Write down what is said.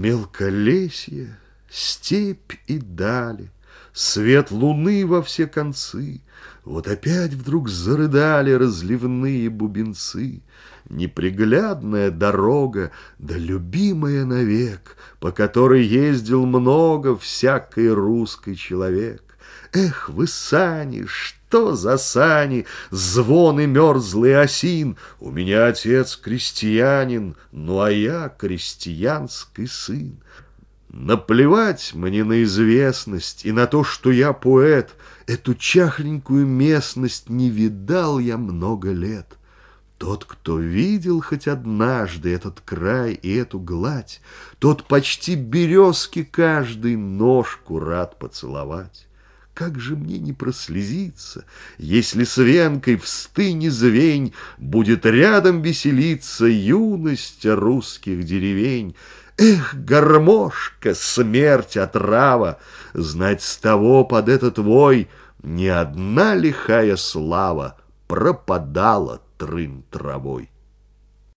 Мелколесье, степь и дали, Свет луны во все концы, Вот опять вдруг зарыдали Разливные бубенцы. Неприглядная дорога, Да любимая навек, По которой ездил много Всякий русский человек. Эх, вы сани, что за сани, Звоны мерзлый осин! У меня отец крестьянин, Ну, а я крестьянский сын. Наплевать мне на известность И на то, что я поэт, Эту чахленькую местность Не видал я много лет. Тот, кто видел хоть однажды Этот край и эту гладь, Тот почти березки каждый Ножку рад поцеловать. Как же мне не прослезиться, Если с венкой в стыне звень Будет рядом веселиться Юность русских деревень, Эх, гармошка, смерть, отрава, Знать с того под этот вой Ни одна лихая слава Пропадала трын травой.